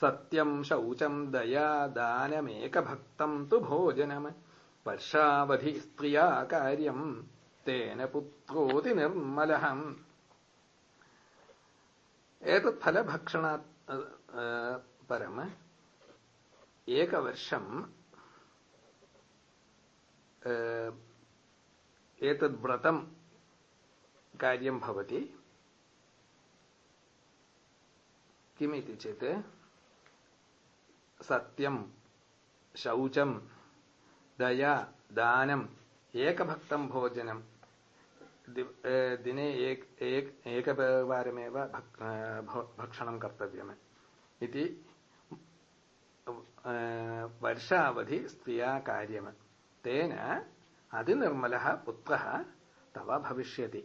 सत्यम् शौचम् दया दानमेकभक्तम् तु भोजनम्। वर्षावधि स्त्रिया कार्यम् तेन पुत्रोति निर्मलः एतत् फलभक्षणात् परम् एकवर्षम् एतद् व्रतम् कार्यं भवति। किमिति चेत् सत्यं, शौचं, दया दानम् एकभक्तं भोजनं। दिने एक एक एकवारमेव भक्षणं कर्तव्यम् इति वर्षावधि स्त्रिया कार्यम्। तेन, अधिनिर्मलः पुत्रः तव भविष्यति।